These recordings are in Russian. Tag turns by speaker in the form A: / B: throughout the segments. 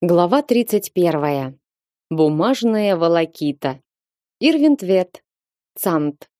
A: Глава 31. Бумажная волокита. Ирвинтвет. Цамт.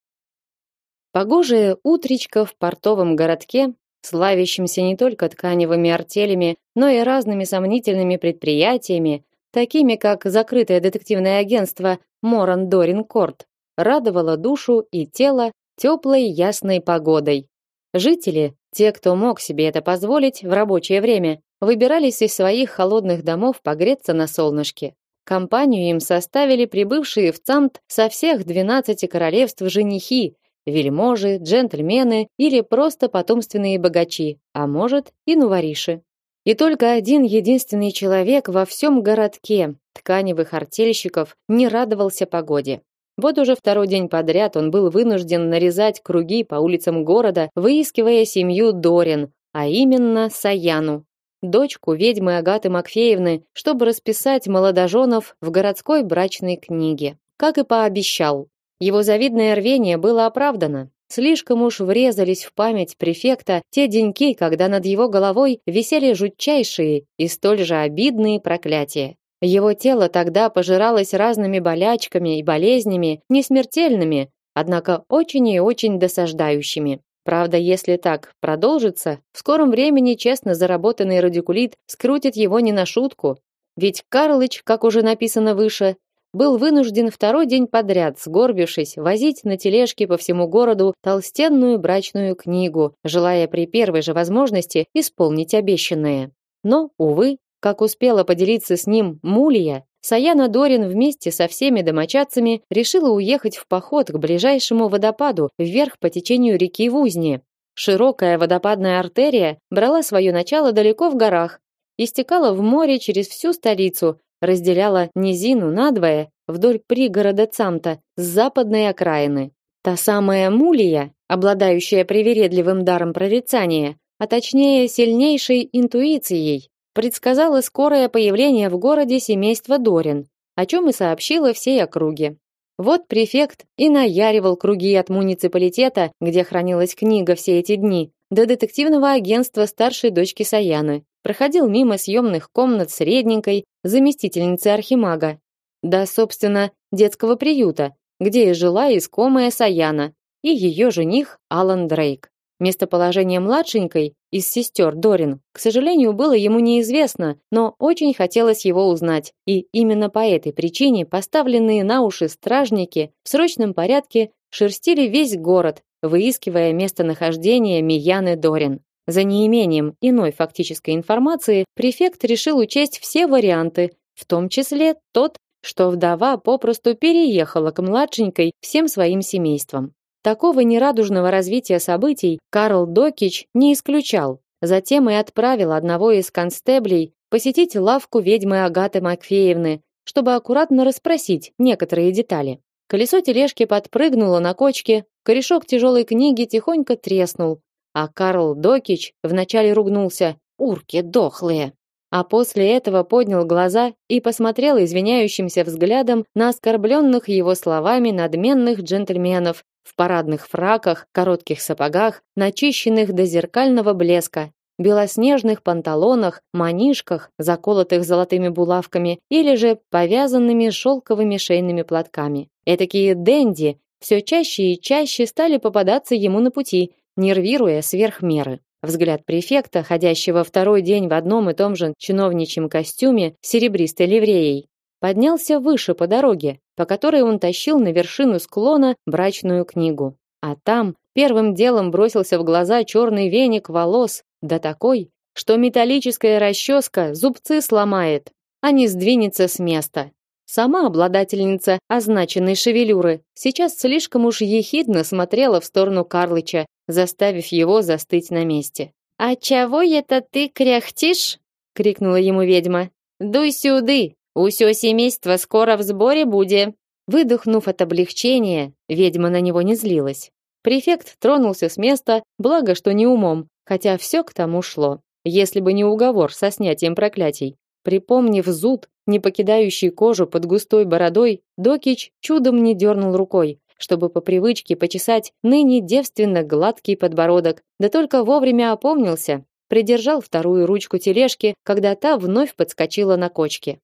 A: Погожее утречко в портовом городке, славящемся не только тканевыми артелями, но и разными сомнительными предприятиями, такими как закрытое детективное агентство Моран Дорин Корт, радовало душу и тело теплой ясной погодой. Жители, те, кто мог себе это позволить в рабочее время, выбирались из своих холодных домов погреться на солнышке. Компанию им составили прибывшие в Цамт со всех 12 королевств женихи, вельможи, джентльмены или просто потомственные богачи, а может и нувориши. И только один единственный человек во всем городке, тканевых артельщиков, не радовался погоде. Вот уже второй день подряд он был вынужден нарезать круги по улицам города, выискивая семью Дорин, а именно Саяну, дочку ведьмы Агаты Макфеевны, чтобы расписать молодоженов в городской брачной книге. Как и пообещал. Его завидное рвение было оправдано. Слишком уж врезались в память префекта те деньки, когда над его головой висели жутчайшие и столь же обидные проклятия. Его тело тогда пожиралось разными болячками и болезнями, не смертельными, однако очень и очень досаждающими. Правда, если так продолжится, в скором времени честно заработанный радикулит скрутит его не на шутку. Ведь Карлыч, как уже написано выше, был вынужден второй день подряд, сгорбившись, возить на тележке по всему городу толстенную брачную книгу, желая при первой же возможности исполнить обещанное. Но, увы, как успела поделиться с ним Мулия, Саяна Дорин вместе со всеми домочадцами решила уехать в поход к ближайшему водопаду вверх по течению реки Вузни. Широкая водопадная артерия брала свое начало далеко в горах и стекала в море через всю столицу, разделяла низину надвое вдоль пригорода Цамта с западной окраины. Та самая Мулия, обладающая привередливым даром прорицания, а точнее сильнейшей интуицией, предсказала скорое появление в городе семейства Дорин, о чем и сообщила всей округе. Вот префект и наяривал круги от муниципалитета, где хранилась книга все эти дни, до детективного агентства старшей дочки Саяны. Проходил мимо съемных комнат средненькой заместительницы архимага, да, собственно, детского приюта, где и жила искомая Саяна и ее жених Алан Дрейк. Местоположение младшенькой из сестер Дорин, к сожалению, было ему неизвестно, но очень хотелось его узнать, и именно по этой причине поставленные на уши стражники в срочном порядке шерстили весь город, выискивая местонахождение Мияны Дорин. За неимением иной фактической информации префект решил учесть все варианты, в том числе тот, что вдова попросту переехала к младшенькой всем своим семейством. Такого нерадужного развития событий Карл Докич не исключал. Затем и отправил одного из констеблей посетить лавку ведьмы Агаты Макфеевны, чтобы аккуратно расспросить некоторые детали. Колесо тележки подпрыгнуло на кочке, корешок тяжелой книги тихонько треснул, а Карл Докич вначале ругнулся «Урки дохлые!», а после этого поднял глаза и посмотрел извиняющимся взглядом на оскорбленных его словами надменных джентльменов, в парадных фраках, коротких сапогах, начищенных до зеркального блеска, белоснежных панталонах, манишках, заколотых золотыми булавками или же повязанными шелковыми шейными платками. Этакие денди все чаще и чаще стали попадаться ему на пути, нервируя сверх меры. Взгляд префекта, ходящего второй день в одном и том же чиновничьем костюме с серебристой ливреей, поднялся выше по дороге, по которой он тащил на вершину склона брачную книгу. А там первым делом бросился в глаза черный веник волос, да такой, что металлическая расческа зубцы сломает, а не сдвинется с места. Сама обладательница означенной шевелюры сейчас слишком уж ехидно смотрела в сторону Карлыча, заставив его застыть на месте. «А чего это ты кряхтишь?» — крикнула ему ведьма. «Дуй сюды, Усё семейство скоро в сборе буде. Выдохнув от облегчения, ведьма на него не злилась. Префект тронулся с места, благо что не умом, хотя все к тому шло. Если бы не уговор со снятием проклятий. Припомнив зуд, не покидающий кожу под густой бородой, Докич чудом не дернул рукой, чтобы по привычке почесать ныне девственно гладкий подбородок, да только вовремя опомнился. придержал вторую ручку тележки, когда та вновь подскочила на кочке.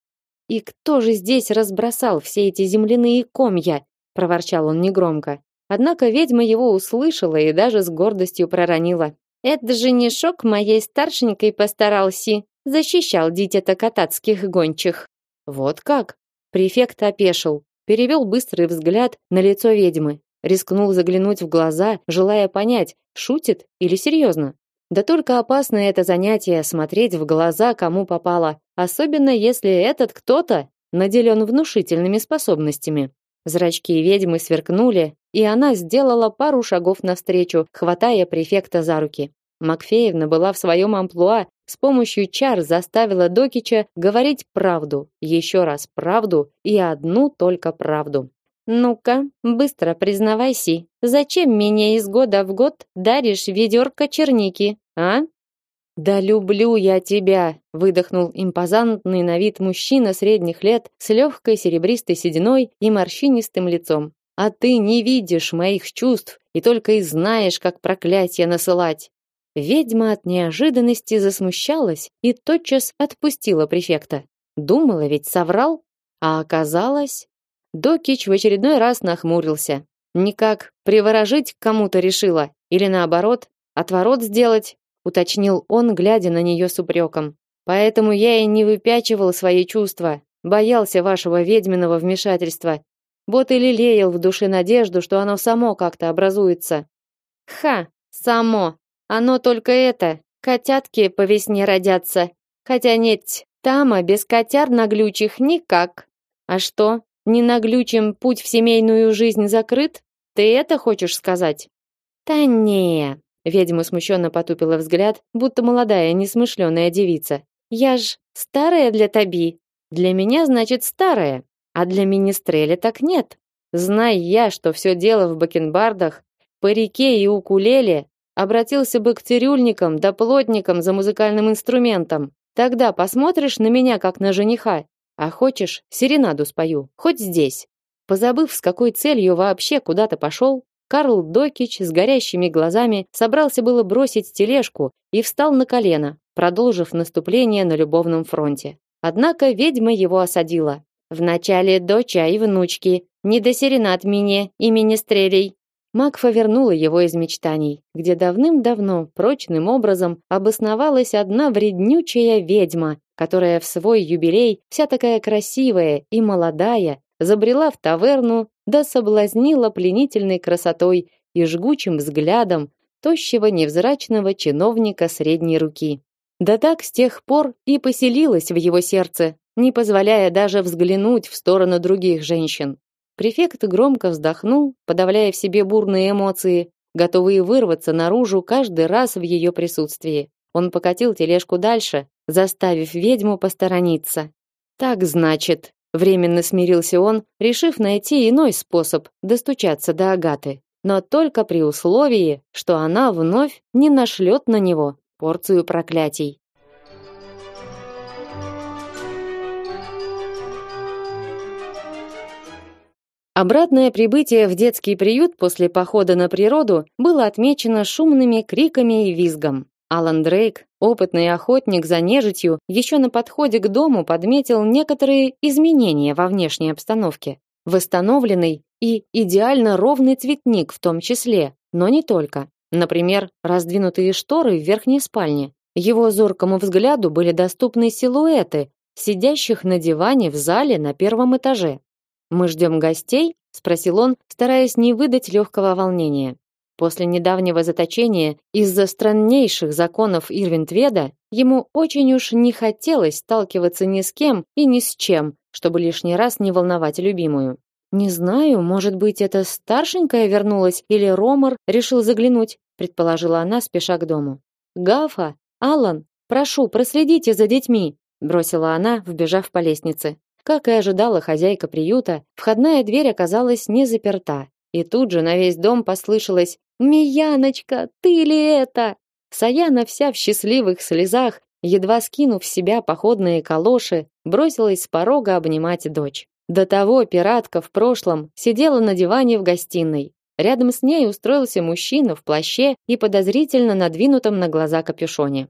A: И кто же здесь разбросал все эти земляные комья? проворчал он негромко. Однако ведьма его услышала и даже с гордостью проронила: "Это женишок моей старшенькой постарался, защищал дитя-то катацких гончих". Вот как? Префект опешил, перевел быстрый взгляд на лицо ведьмы, рискнул заглянуть в глаза, желая понять, шутит или серьезно. Да только опасно это занятие смотреть в глаза кому попало, особенно если этот кто-то наделен внушительными способностями. Зрачки ведьмы сверкнули, и она сделала пару шагов навстречу, хватая префекта за руки. Макфеевна была в своем амплуа, с помощью чар заставила Докича говорить правду, еще раз правду и одну только правду. Ну-ка, быстро признавайся, зачем меня из года в год даришь ведерко черники, а? Да люблю я тебя, выдохнул импозантный на вид мужчина средних лет с легкой серебристой сединой и морщинистым лицом. А ты не видишь моих чувств и только и знаешь, как проклятие насылать. Ведьма от неожиданности засмущалась и тотчас отпустила префекта. Думала ведь соврал, а оказалось, Докич в очередной раз нахмурился. Никак приворожить кому-то решила или наоборот, отворот сделать, уточнил он, глядя на нее с упреком. Поэтому я и не выпячивал свои чувства, боялся вашего ведьминого вмешательства. Вот и лелеял в душе надежду, что оно само как-то образуется. Ха, само. Оно только это, котятки по весне родятся. Хотя нет, там а без котяр наглючих никак. А что, не наглючим путь в семейную жизнь закрыт? Ты это хочешь сказать? Та не. Ведьма смущенно потупила взгляд, будто молодая, несмышленая девица. Я ж старая для Таби. Для меня, значит, старая, а для министреля так нет. Знай я, что все дело в бакенбардах, парике и укулеле, обратился бы к цирюльникам да плотникам за музыкальным инструментом. Тогда посмотришь на меня как на жениха а хочешь, серенаду спою, хоть здесь. Позабыв, с какой целью вообще куда-то пошел, Карл Докич с горящими глазами собрался было бросить тележку и встал на колено, продолжив наступление на любовном фронте. Однако ведьма его осадила. «Вначале доча и внучки, не до серенад мне и министрелей». Макфа вернула его из мечтаний, где давным-давно прочным образом обосновалась одна вреднючая ведьма, которая в свой юбилей, вся такая красивая и молодая, забрела в таверну, да соблазнила пленительной красотой и жгучим взглядом тощего невзрачного чиновника средней руки. Да так с тех пор и поселилась в его сердце, не позволяя даже взглянуть в сторону других женщин. Префект громко вздохнул, подавляя в себе бурные эмоции, готовые вырваться наружу каждый раз в ее присутствии. Он покатил тележку дальше, заставив ведьму посторониться. Так значит, временно смирился он, решив найти иной способ достучаться до Агаты, но только при условии, что она вновь не нашлет на него порцию проклятий. Обратное прибытие в детский приют после похода на природу было отмечено шумными криками и визгом. Алан Дрейк, опытный охотник за нежитью, еще на подходе к дому подметил некоторые изменения во внешней обстановке. Восстановленный и идеально ровный цветник в том числе, но не только. Например, раздвинутые шторы в верхней спальне. Его зоркому взгляду были доступны силуэты, сидящих на диване в зале на первом этаже. «Мы ждем гостей?» – спросил он, стараясь не выдать легкого волнения. После недавнего заточения из-за страннейших законов Ирвинтведа ему очень уж не хотелось сталкиваться ни с кем и ни с чем, чтобы лишний раз не волновать любимую. Не знаю, может быть, это старшенькая вернулась или Ромар решил заглянуть, предположила она, спеша к дому. Гафа, Алан, прошу, проследите за детьми, бросила она, вбежав по лестнице. Как и ожидала хозяйка приюта, входная дверь оказалась не заперта, и тут же на весь дом послышалось «Мияночка, ты ли это?» Саяна вся в счастливых слезах, едва скинув с себя походные калоши, бросилась с порога обнимать дочь. До того пиратка в прошлом сидела на диване в гостиной. Рядом с ней устроился мужчина в плаще и подозрительно надвинутом на глаза капюшоне.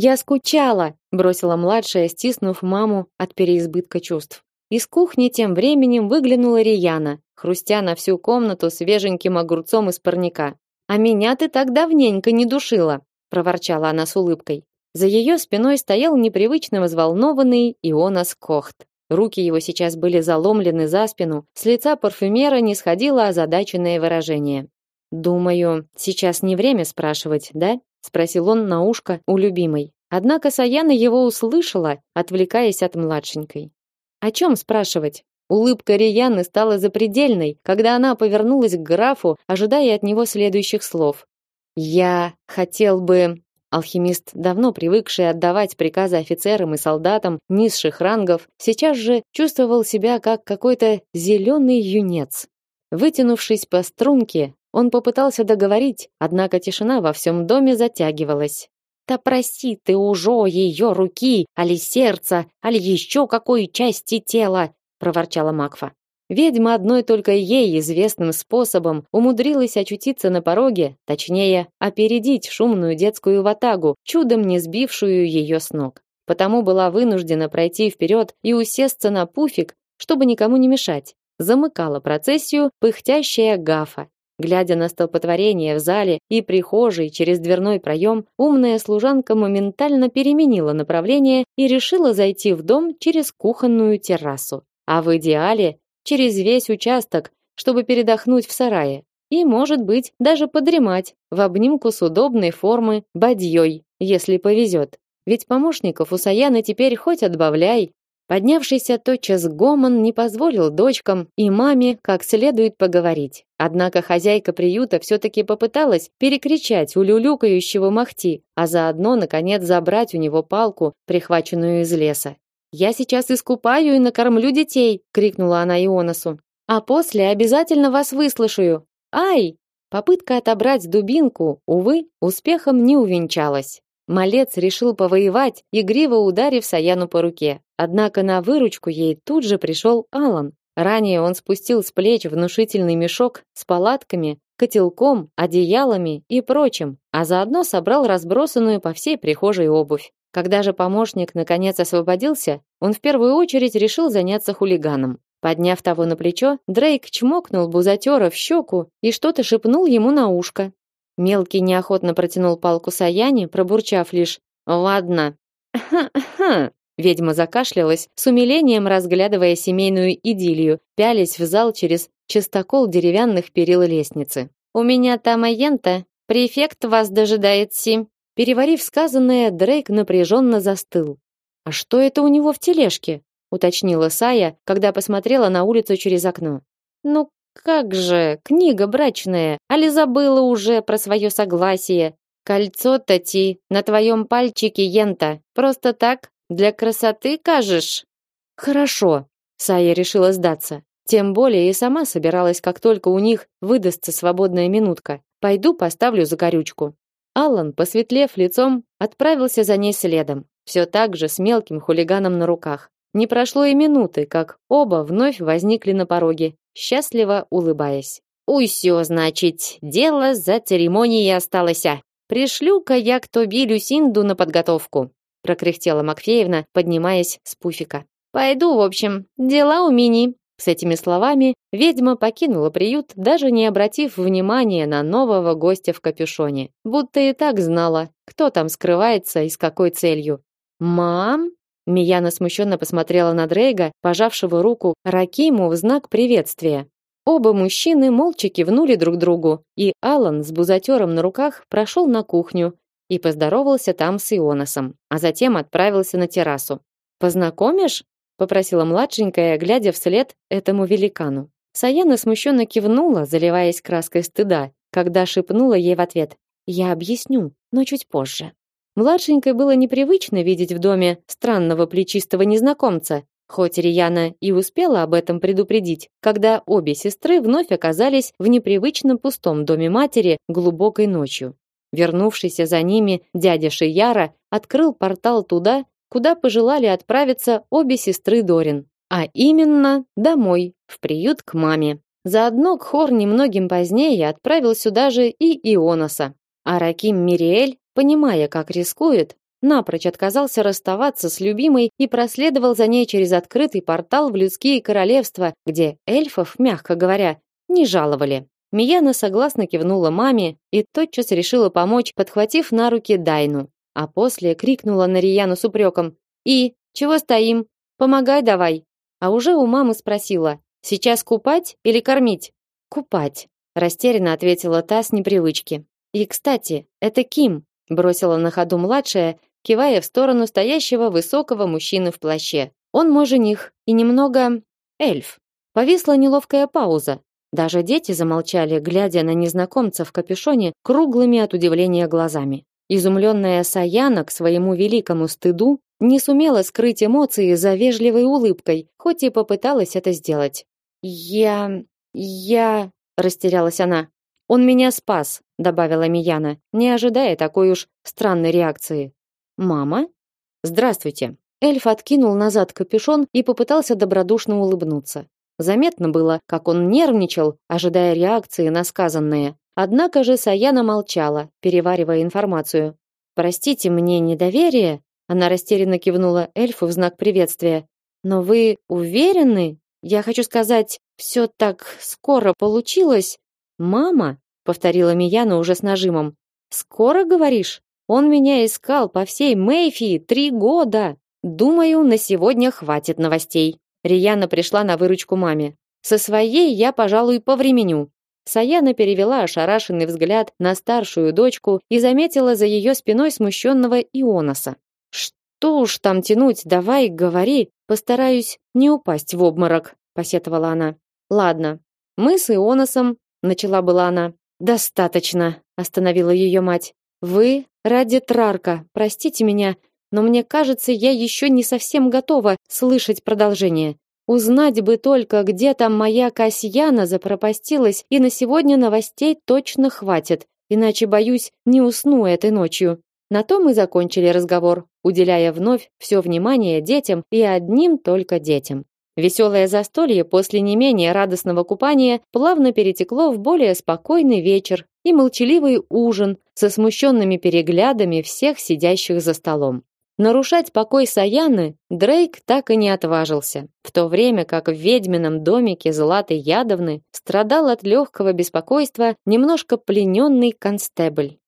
A: Я скучала, бросила младшая, стиснув маму от переизбытка чувств. Из кухни тем временем выглянула Рияна, хрустя на всю комнату свеженьким огурцом из парника. А меня ты так давненько не душила, проворчала она с улыбкой. За ее спиной стоял непривычно взволнованный Ионас Кохт. Руки его сейчас были заломлены за спину, с лица парфюмера не сходило озадаченное выражение. Думаю, сейчас не время спрашивать, да? Спросил он на ушко у любимой. Однако Саяна его услышала, отвлекаясь от младшенькой. О чем спрашивать? Улыбка Рияны стала запредельной, когда она повернулась к графу, ожидая от него следующих слов. Я хотел бы Алхимист, давно привыкший отдавать приказы офицерам и солдатам низших рангов, сейчас же чувствовал себя как какой-то зеленый юнец. Вытянувшись по струнке, он попытался договорить, однако тишина во всем доме затягивалась. «Да прости ты уже ее руки, али сердца, али еще какой части тела!» — проворчала Макфа. Ведьма одной только ей известным способом умудрилась очутиться на пороге, точнее, опередить шумную детскую ватагу, чудом не сбившую ее с ног. Потому была вынуждена пройти вперед и усесться на пуфик, чтобы никому не мешать. Замыкала процессию пыхтящая Гафа. Глядя на столпотворение в зале и прихожей через дверной проем, умная служанка моментально переменила направление и решила зайти в дом через кухонную террасу. А в идеале через весь участок, чтобы передохнуть в сарае и, может быть, даже подремать в обнимку с удобной формы бадьей, если повезет. Ведь помощников у Саяны теперь хоть отбавляй. Поднявшийся тотчас гомон не позволил дочкам и маме как следует поговорить. Однако хозяйка приюта все-таки попыталась перекричать улюлюкающего Махти, а заодно, наконец, забрать у него палку, прихваченную из леса. Я сейчас искупаю и накормлю детей, крикнула она Ионасу. А после обязательно вас выслушаю. Ай! Попытка отобрать дубинку, увы, успехом не увенчалась. Малец решил повоевать, игриво ударив Саяну по руке. Однако на выручку ей тут же пришел Алан. Ранее он спустил с плеч внушительный мешок с палатками, котелком, одеялами и прочим, а заодно собрал разбросанную по всей прихожей обувь. Когда же помощник наконец освободился, он в первую очередь решил заняться хулиганом. Подняв того на плечо, Дрейк чмокнул бузатера в щеку и что-то шепнул ему на ушко. Мелкий неохотно протянул палку Саяне, пробурчав лишь «Ладно». «Ха-ха!» Ведьма закашлялась, с умилением разглядывая семейную идиллию, пялись в зал через частокол деревянных перил лестницы. «У меня там агента. Префект вас дожидается». Переварив сказанное, Дрейк напряженно застыл. А что это у него в тележке? уточнила Сая, когда посмотрела на улицу через окно. Ну как же, книга брачная, али забыла уже про свое согласие. Кольцо Тати на твоем пальчике Йента. Просто так, для красоты, кажешь? Хорошо, Сая решила сдаться. Тем более и сама собиралась, как только у них выдастся свободная минутка. Пойду поставлю закорючку. Аллан, посветлев лицом, отправился за ней следом, все так же с мелким хулиганом на руках. Не прошло и минуты, как оба вновь возникли на пороге, счастливо улыбаясь. «Уй, все, значит, дело за церемонией осталось. Пришлю-ка я к Тоби Люсинду на подготовку», прокряхтела Макфеевна, поднимаясь с пуфика. «Пойду, в общем, дела у Мини». С этими словами ведьма покинула приют, даже не обратив внимания на нового гостя в капюшоне, будто и так знала, кто там скрывается и с какой целью. «Мам?» Мияна смущенно посмотрела на Дрейга, пожавшего руку Ракиму в знак приветствия. Оба мужчины молча кивнули друг другу, и Алан с бузатером на руках прошел на кухню и поздоровался там с Ионосом, а затем отправился на террасу. «Познакомишь?» попросила младшенькая, глядя вслед этому великану. Саяна смущенно кивнула, заливаясь краской стыда, когда шепнула ей в ответ: "Я объясню, но чуть позже". Младшенькой было непривычно видеть в доме странного плечистого незнакомца, хоть Рияна и успела об этом предупредить, когда обе сестры вновь оказались в непривычно пустом доме матери глубокой ночью. Вернувшийся за ними дядя Шияра открыл портал туда, куда пожелали отправиться обе сестры Дорин, а именно домой, в приют к маме. Заодно Кхор немногим позднее отправил сюда же и Ионоса. А Раким Мириэль, понимая, как рискует, напрочь отказался расставаться с любимой и проследовал за ней через открытый портал в людские королевства, где эльфов, мягко говоря, не жаловали. Мияна согласно кивнула маме и тотчас решила помочь, подхватив на руки Дайну. А после крикнула на Рияну с упреком. «И, чего стоим? Помогай давай!» А уже у мамы спросила. «Сейчас купать или кормить?» «Купать», растерянно ответила та с непривычки. «И, кстати, это Ким», бросила на ходу младшая, кивая в сторону стоящего высокого мужчины в плаще. «Он мой жених и немного... эльф». Повисла неловкая пауза, даже дети замолчали, глядя на незнакомца в капюшоне круглыми от удивления глазами. Изумленная Саяна к своему великому стыду не сумела скрыть эмоции за вежливой улыбкой, хоть и попыталась это сделать. «Я... я...» – растерялась она. «Он меня спас», – добавила Мияна, не ожидая такой уж странной реакции. «Мама?» «Здравствуйте». Эльф откинул назад капюшон и попытался добродушно улыбнуться. Заметно было, как он нервничал, ожидая реакции на сказанное. Однако же Саяна молчала, переваривая информацию. Простите мне недоверие, она растерянно кивнула эльфу в знак приветствия. Но вы уверены? Я хочу сказать, все так скоро получилось. Мама, повторила Мияна уже с нажимом. Скоро говоришь? Он меня искал по всей Мэйфии три года. Думаю, на сегодня хватит новостей. Рияна пришла на выручку маме. Со своей я, пожалуй, повременю. Саяна перевела ошарашенный взгляд на старшую дочку и заметила за ее спиной смущенного Ионоса. Что уж там тянуть, давай, говори, постараюсь не упасть в обморок, посетовала она. Ладно. Мы с Ионосом, начала была она. Достаточно, остановила ее мать. Вы ради Трарка, простите меня, но мне кажется, я еще не совсем готова слышать продолжение. Узнать бы только, где там моя Касьяна запропастилась, и на сегодня новостей точно хватит, иначе, боюсь, не усну этой ночью. На том мы закончили разговор, уделяя вновь все внимание детям и одним только детям. Веселое застолье после не менее радостного купания плавно перетекло в более спокойный вечер и молчаливый ужин со смущенными переглядами всех сидящих за столом. Нарушать покой Саяны Дрейк так и не отважился, в то время как в ведьмином домике Златы Ядовны страдал от легкого беспокойства немножко плененный констебль.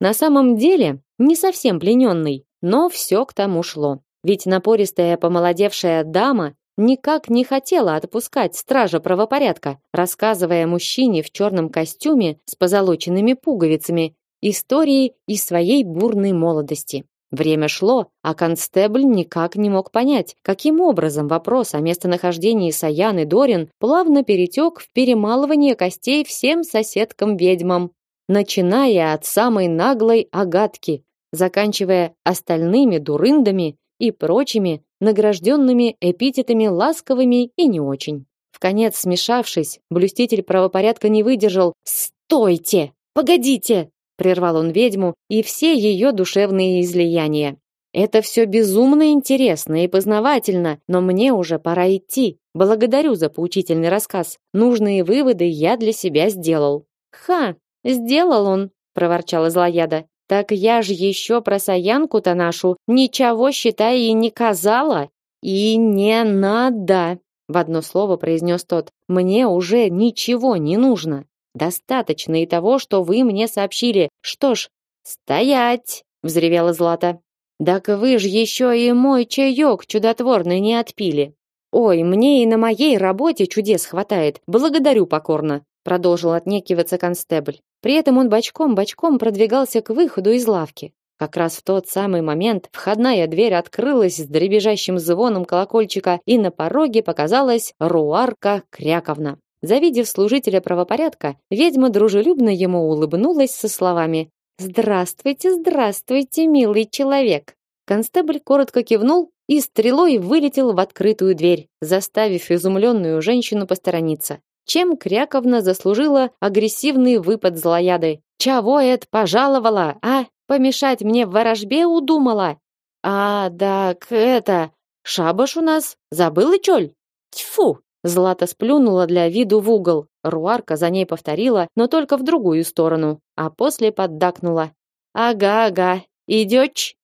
A: На самом деле, не совсем плененный, но все к тому шло. Ведь напористая помолодевшая дама никак не хотела отпускать стража правопорядка, рассказывая мужчине в черном костюме с позолоченными пуговицами истории из своей бурной молодости. Время шло, а констебль никак не мог понять, каким образом вопрос о местонахождении Саяны Дорин плавно перетек в перемалывание костей всем соседкам-ведьмам, начиная от самой наглой Агатки, заканчивая остальными дурындами и прочими, награжденными эпитетами ласковыми и не очень. В конец смешавшись, блюститель правопорядка не выдержал. «Стойте! Погодите! Прервал он ведьму и все ее душевные излияния. Это все безумно интересно и познавательно, но мне уже пора идти. Благодарю за поучительный рассказ. Нужные выводы я для себя сделал. Ха, сделал он, проворчала злояда. Так я ж еще про Саянку-то нашу ничего, считай, и не казала. И не надо, в одно слово произнес тот. Мне уже ничего не нужно. Достаточно и того, что вы мне сообщили. Что ж, стоять, взревела Злата. Так вы ж еще и мой чаек чудотворный не отпили. Ой, мне и на моей работе чудес хватает. Благодарю покорно, продолжил отнекиваться констебль. При этом он бочком-бочком продвигался к выходу из лавки. Как раз в тот самый момент входная дверь открылась с дребезжащим звоном колокольчика, и на пороге показалась Руарка Кряковна. Завидев служителя правопорядка, ведьма дружелюбно ему улыбнулась со словами: "Здравствуйте, здравствуйте, милый человек". Констебль коротко кивнул и стрелой вылетел в открытую дверь, заставив изумленную женщину посторониться. Чем Кряковна заслужила агрессивный выпад злояды. "Чего это пожаловала, а? Помешать мне в ворожбе удумала?" "А, да, это шабаш у нас, забыла чоль?" Тьфу, Злата сплюнула для виду в угол. Руарка за ней повторила, но только в другую сторону, а после поддакнула. «Ага-ага, идёчь?»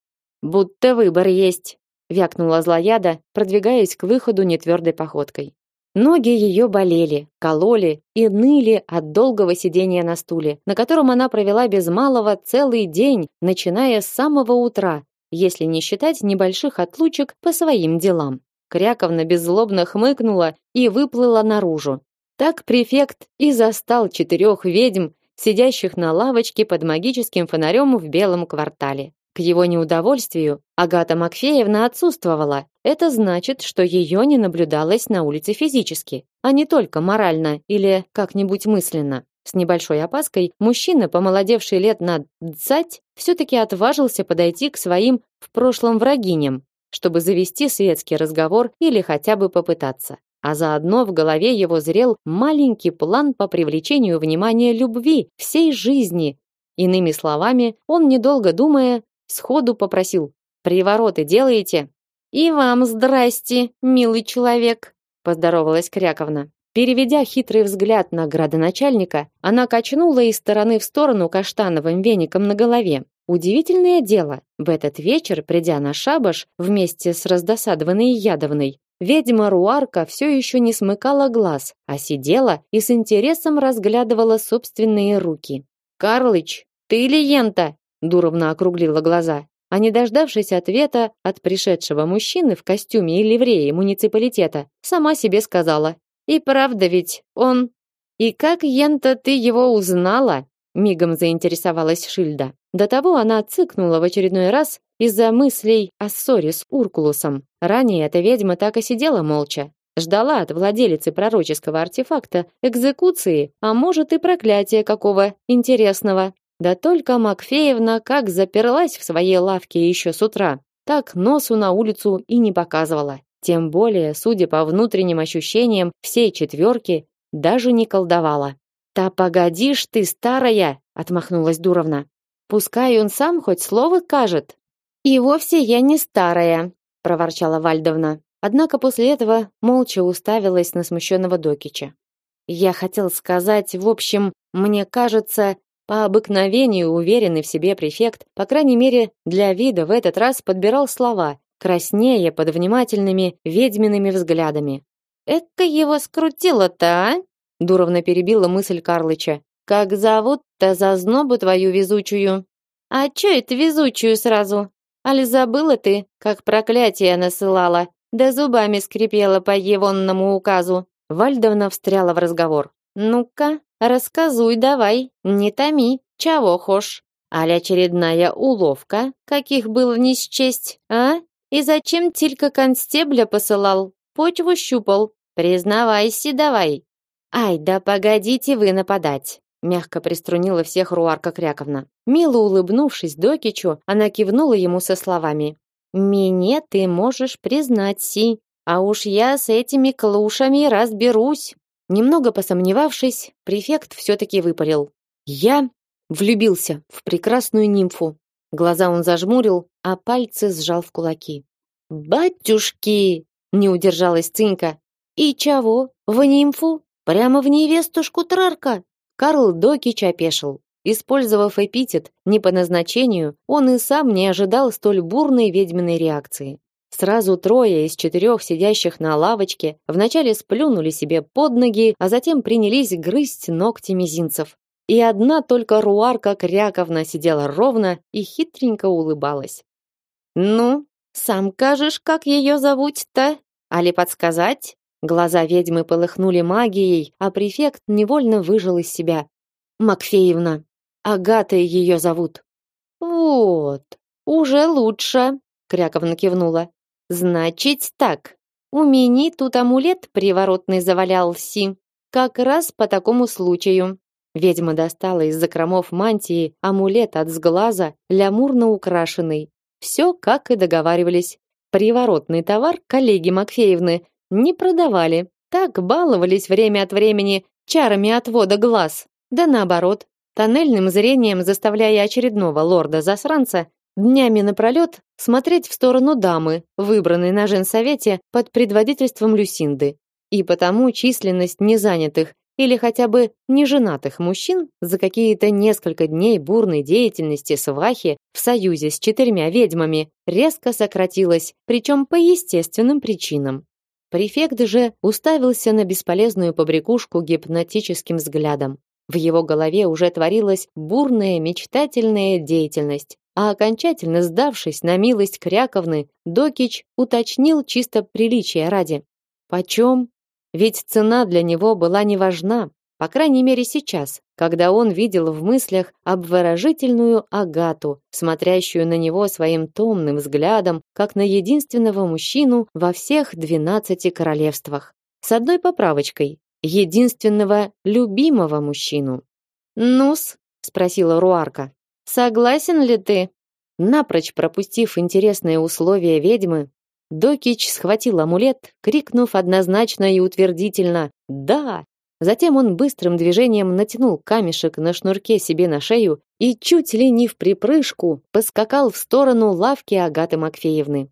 A: Будто выбор есть, вякнула злояда, продвигаясь к выходу нетвердой походкой. Ноги ее болели, кололи и ныли от долгого сидения на стуле, на котором она провела без малого целый день, начиная с самого утра, если не считать небольших отлучек по своим делам. Кряковна беззлобно хмыкнула и выплыла наружу. Так префект и застал четырех ведьм, сидящих на лавочке под магическим фонарем в белом квартале. К его неудовольствию Агата Макфеевна отсутствовала. Это значит, что ее не наблюдалось на улице физически, а не только морально или как-нибудь мысленно. С небольшой опаской мужчина, помолодевший лет на дзать, все-таки отважился подойти к своим в прошлом врагиням, чтобы завести светский разговор или хотя бы попытаться. А заодно в голове его зрел маленький план по привлечению внимания любви всей жизни. Иными словами, он, недолго думая, сходу попросил: "Привороты делаете?" "И вам здрасте, милый человек", поздоровалась Кряковна. Переведя хитрый взгляд на градоначальника, она качнула из стороны в сторону каштановым веником на голове. Удивительное дело, в этот вечер, придя на шабаш вместе с раздосадованной Ядовной, ведьма Руарка все еще не смыкала глаз, а сидела и с интересом разглядывала собственные руки. «Карлыч, ты ли Ента?» Дуровна округлила глаза. А не дождавшись ответа от пришедшего мужчины в костюме и ливреи муниципалитета, сама себе сказала: "И правда ведь он И как Ента ты его узнала?" Мигом заинтересовалась Шильда. До того она цыкнула в очередной раз из-за мыслей о ссоре с Уркулусом. Ранее эта ведьма так и сидела молча, ждала от владелицы пророческого артефакта экзекуции, а может и проклятия какого интересного. Да только Макфеевна как заперлась в своей лавке еще с утра, так носу на улицу и не показывала. Тем более, судя по внутренним ощущениям всей четверки, даже не колдовала. «Та погодишь ты, старая!» — отмахнулась Дуровна. «Пускай он сам хоть слово кажет». «И вовсе я не старая», — проворчала Вальдовна. Однако после этого молча уставилась на смущенного Докича. «Я хотел сказать, в общем, мне кажется, по обыкновению уверенный в себе префект, по крайней мере, для вида в этот раз подбирал слова, краснея под внимательными ведьмиными взглядами. «Эка его скрутило-то, а?» Дуровна перебила мысль Карлыча. «Как зовут-то за знобу твою везучую?» «А чё это везучую сразу? Али забыла ты, как проклятие насылала, да зубами скрипела по егонному указу?» Вальдовна встряла в разговор. «Ну-ка, Рассказуй давай, не томи, чего хошь. Аль очередная уловка, каких было не счесть, а? И зачем тилька констебля посылал? Почву щупал. Признавайся давай. Ай, да погодите вы нападать. Мягко приструнила всех Руарка Кряковна. Мило улыбнувшись Докичу, она кивнула ему со словами. «Мне ты можешь признать, Си, а уж я с этими клушами разберусь». Немного посомневавшись, префект все-таки выпалил. «Я влюбился в прекрасную нимфу». Глаза он зажмурил, а пальцы сжал в кулаки. «Батюшки!» — не удержалась Цинька. «И чего? В нимфу? Прямо в невестушку Трарка?» Карл Докич опешил. Использовав эпитет не по назначению, он и сам не ожидал столь бурной ведьминой реакции. Сразу трое из четырех сидящих на лавочке вначале сплюнули себе под ноги, а затем принялись грызть ногти мизинцев. И одна только Руарка Кряковна сидела ровно и хитренько улыбалась. «Ну, сам кажешь, как ее зовут-то? Али подсказать?» Глаза ведьмы полыхнули магией, а префект невольно выжил из себя. «Макфеевна. Агатой ее зовут». «Вот, уже лучше», — Кряковна кивнула. Значит так. У меня тут амулет приворотный завалялся. Как раз по такому случаю. Ведьма достала из закромов мантии амулет от сглаза, лямурно украшенный. Все, как и договаривались. Приворотный товар коллеги Макфеевны не продавали. Так баловались время от времени чарами отвода глаз. Да наоборот, тоннельным зрением заставляя очередного лорда-засранца днями напролет смотреть в сторону дамы, выбранной на женсовете под предводительством Люсинды. И потому численность незанятых или хотя бы неженатых мужчин за какие-то несколько дней бурной деятельности свахи в союзе с четырьмя ведьмами резко сократилось, причем по естественным причинам. Префект же уставился на бесполезную побрякушку гипнотическим взглядом. В его голове уже творилась бурная мечтательная деятельность, а окончательно сдавшись на милость Кряковны, Докич уточнил чисто приличия ради. Почем? Ведь цена для него была не важна, по крайней мере сейчас, когда он видел в мыслях обворожительную Агату, смотрящую на него своим томным взглядом, как на единственного мужчину во всех двенадцати королевствах. С одной поправочкой: единственного любимого мужчину. "Нус?" спросила Руарка. "Согласен ли ты?" Напрочь пропустив интересные условия ведьмы, Докич схватил амулет, крикнув однозначно и утвердительно: "Да!" Затем он быстрым движением натянул камешек на шнурке себе на шею и чуть ли не в припрыжку поскакал в сторону лавки Агаты Макфеевны.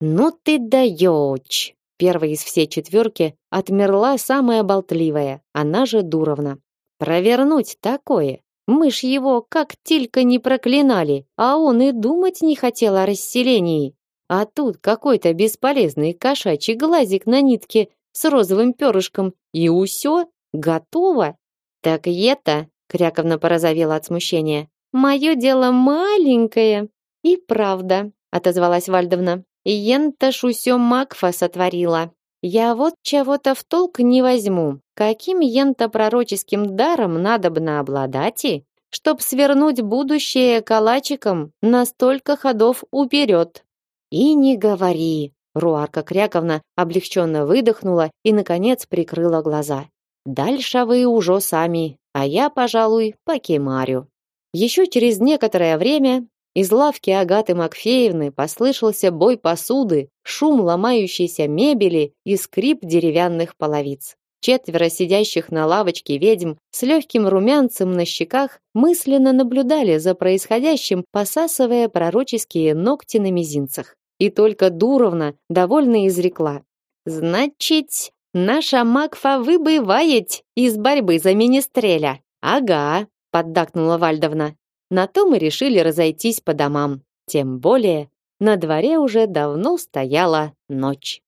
A: "Ну ты даёшь!" Первой из всей четверки отмерла самая болтливая, она же Дуровна. Провернуть такое. Мы ж его как тилька не проклинали, а он и думать не хотел о расселении. А тут какой-то бесполезный кошачий глазик на нитке с розовым перышком, и усё готово. Так и это, Кряковна порозовела от смущения. Мое дело маленькое. И правда, отозвалась Вальдовна. Ента ж усё Макфа сотворила. Я вот чего-то в толк не возьму. Каким ента пророческим даром надобно обладать, и, чтоб свернуть будущее калачиком на столько ходов уперед? И не говори. Руарка Кряковна облегченно выдохнула и наконец прикрыла глаза. Дальше вы уже сами, а я, пожалуй, покемарю. Еще через некоторое время из лавки Агаты Макфеевны послышался бой посуды, шум ломающейся мебели и скрип деревянных половиц. Четверо сидящих на лавочке ведьм с легким румянцем на щеках мысленно наблюдали за происходящим, посасывая пророческие ногти на мизинцах. И только Дуровна довольно изрекла. «Значит, наша Макфа выбывает из борьбы за министреля». «Ага», — поддакнула Вальдовна. На то мы решили разойтись по домам. Тем более, на дворе уже давно стояла ночь.